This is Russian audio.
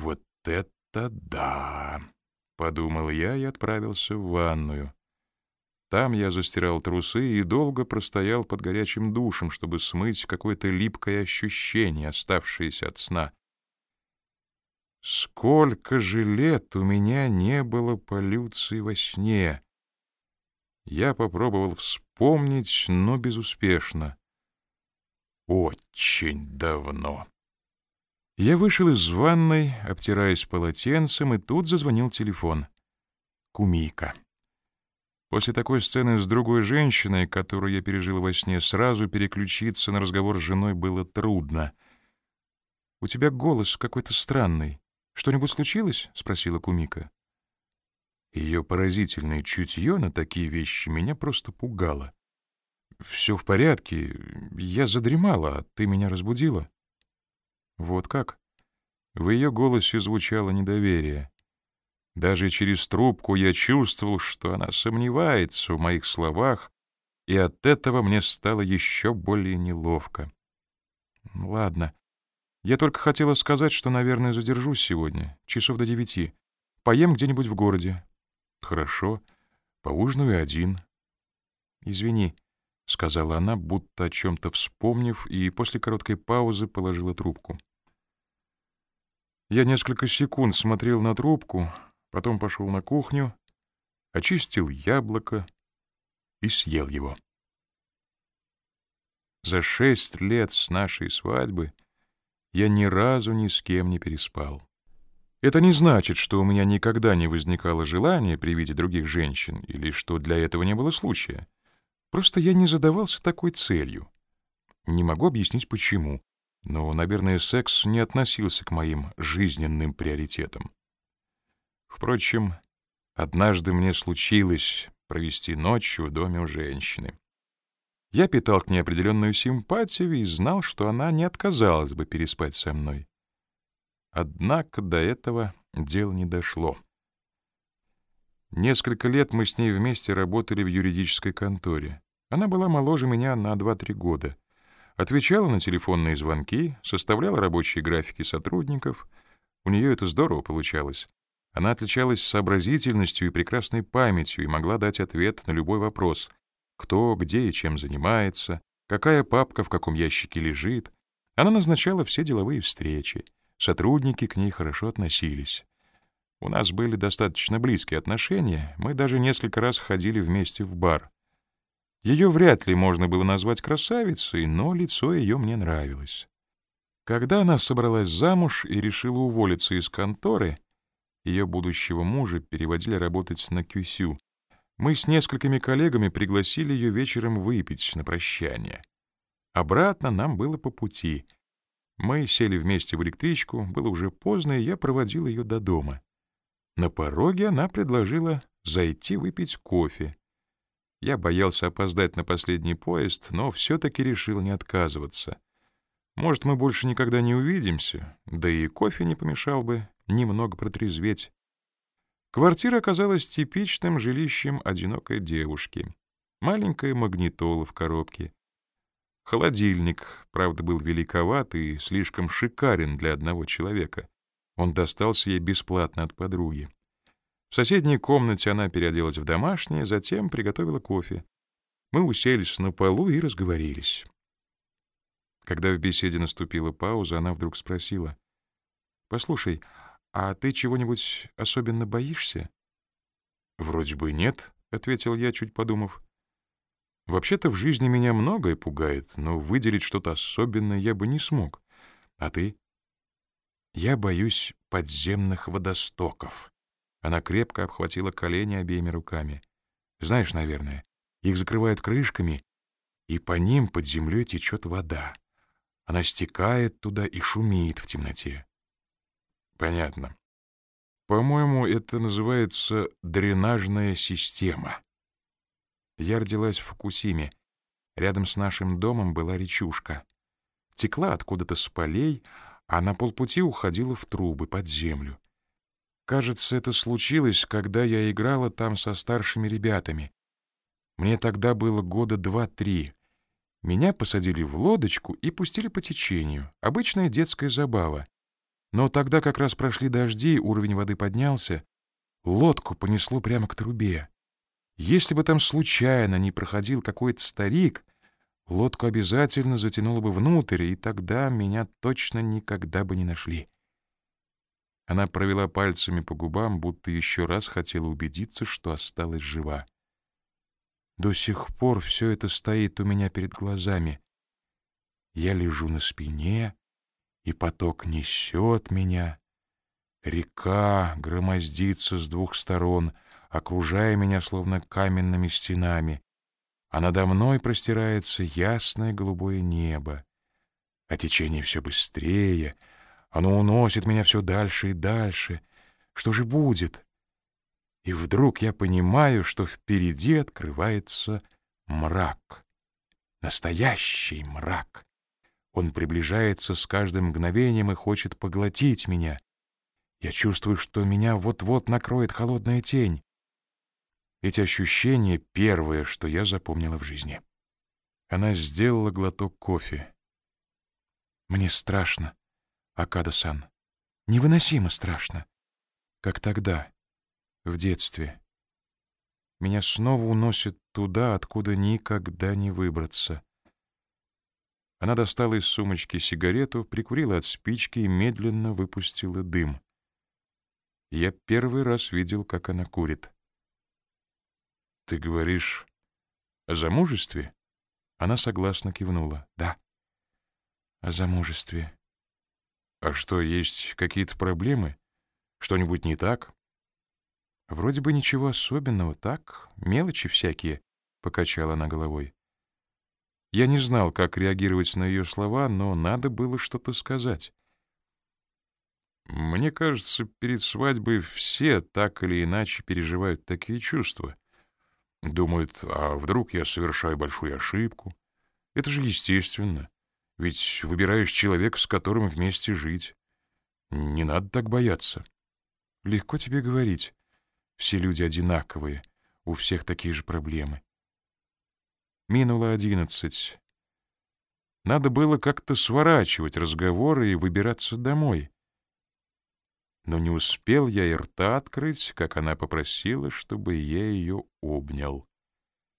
Вот это да! Подумал я и отправился в ванную. Там я застирал трусы и долго простоял под горячим душем, чтобы смыть какое-то липкое ощущение, оставшееся от сна. Сколько же лет у меня не было полюции во сне! Я попробовал вспомнить, но безуспешно. Очень давно. Я вышел из ванной, обтираясь полотенцем, и тут зазвонил телефон. Кумика. После такой сцены с другой женщиной, которую я пережил во сне, сразу переключиться на разговор с женой было трудно. «У тебя голос какой-то странный. Что-нибудь случилось?» — спросила Кумика. Ее поразительное чутье на такие вещи меня просто пугало. «Все в порядке. Я задремала, а ты меня разбудила». «Вот как?» В ее голосе звучало недоверие. Даже через трубку я чувствовал, что она сомневается в моих словах, и от этого мне стало еще более неловко. «Ладно. Я только хотела сказать, что, наверное, задержусь сегодня, часов до девяти. Поем где-нибудь в городе. «Хорошо. Поужинаю один». «Извини», — сказала она, будто о чем-то вспомнив, и после короткой паузы положила трубку. Я несколько секунд смотрел на трубку, потом пошел на кухню, очистил яблоко и съел его. За шесть лет с нашей свадьбы я ни разу ни с кем не переспал. Это не значит, что у меня никогда не возникало желания при виде других женщин или что для этого не было случая. Просто я не задавался такой целью. Не могу объяснить, почему, но, наверное, секс не относился к моим жизненным приоритетам. Впрочем, однажды мне случилось провести ночь в доме у женщины. Я питал к ней определенную симпатию и знал, что она не отказалась бы переспать со мной. Однако до этого дело не дошло. Несколько лет мы с ней вместе работали в юридической конторе. Она была моложе меня на 2-3 года. Отвечала на телефонные звонки, составляла рабочие графики сотрудников. У нее это здорово получалось. Она отличалась сообразительностью и прекрасной памятью и могла дать ответ на любой вопрос. Кто, где и чем занимается, какая папка в каком ящике лежит. Она назначала все деловые встречи. Сотрудники к ней хорошо относились. У нас были достаточно близкие отношения, мы даже несколько раз ходили вместе в бар. Ее вряд ли можно было назвать красавицей, но лицо ее мне нравилось. Когда она собралась замуж и решила уволиться из конторы, ее будущего мужа переводили работать на Кюсю. Мы с несколькими коллегами пригласили ее вечером выпить на прощание. Обратно нам было по пути — мы сели вместе в электричку, было уже поздно, и я проводил ее до дома. На пороге она предложила зайти выпить кофе. Я боялся опоздать на последний поезд, но все-таки решил не отказываться. Может, мы больше никогда не увидимся, да и кофе не помешал бы немного протрезветь. Квартира оказалась типичным жилищем одинокой девушки. Маленькая магнитола в коробке, Холодильник, правда, был великоват и слишком шикарен для одного человека. Он достался ей бесплатно от подруги. В соседней комнате она переоделась в домашнее, затем приготовила кофе. Мы уселись на полу и разговорились. Когда в беседе наступила пауза, она вдруг спросила. «Послушай, а ты чего-нибудь особенно боишься?» «Вроде бы нет», — ответил я, чуть подумав. Вообще-то в жизни меня многое пугает, но выделить что-то особенное я бы не смог. А ты? Я боюсь подземных водостоков. Она крепко обхватила колени обеими руками. Знаешь, наверное, их закрывают крышками, и по ним под землей течет вода. Она стекает туда и шумит в темноте. Понятно. По-моему, это называется дренажная система. Я родилась в Фукусиме. Рядом с нашим домом была речушка. Текла откуда-то с полей, а на полпути уходила в трубы под землю. Кажется, это случилось, когда я играла там со старшими ребятами. Мне тогда было года два-три. Меня посадили в лодочку и пустили по течению. Обычная детская забава. Но тогда как раз прошли дожди, уровень воды поднялся, лодку понесло прямо к трубе. Если бы там случайно не проходил какой-то старик, лодку обязательно затянуло бы внутрь, и тогда меня точно никогда бы не нашли. Она провела пальцами по губам, будто еще раз хотела убедиться, что осталась жива. До сих пор все это стоит у меня перед глазами. Я лежу на спине, и поток несет меня. Река громоздится с двух сторон, окружая меня словно каменными стенами, а надо мной простирается ясное голубое небо. А течение все быстрее, оно уносит меня все дальше и дальше. Что же будет? И вдруг я понимаю, что впереди открывается мрак. Настоящий мрак. Он приближается с каждым мгновением и хочет поглотить меня. Я чувствую, что меня вот-вот накроет холодная тень. Эти ощущения — первое, что я запомнила в жизни. Она сделала глоток кофе. Мне страшно, Акада-сан. Невыносимо страшно. Как тогда, в детстве. Меня снова уносит туда, откуда никогда не выбраться. Она достала из сумочки сигарету, прикурила от спички и медленно выпустила дым. Я первый раз видел, как она курит. «Ты говоришь о замужестве?» Она согласно кивнула. «Да, о замужестве». «А что, есть какие-то проблемы? Что-нибудь не так?» «Вроде бы ничего особенного, так, мелочи всякие», — покачала она головой. Я не знал, как реагировать на ее слова, но надо было что-то сказать. Мне кажется, перед свадьбой все так или иначе переживают такие чувства. Думают, а вдруг я совершаю большую ошибку? Это же естественно. Ведь выбираешь человека, с которым вместе жить. Не надо так бояться. Легко тебе говорить. Все люди одинаковые, у всех такие же проблемы. Минуло одиннадцать. Надо было как-то сворачивать разговоры и выбираться домой. Но не успел я и рта открыть, как она попросила, чтобы я ее обнял.